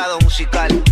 legado musical.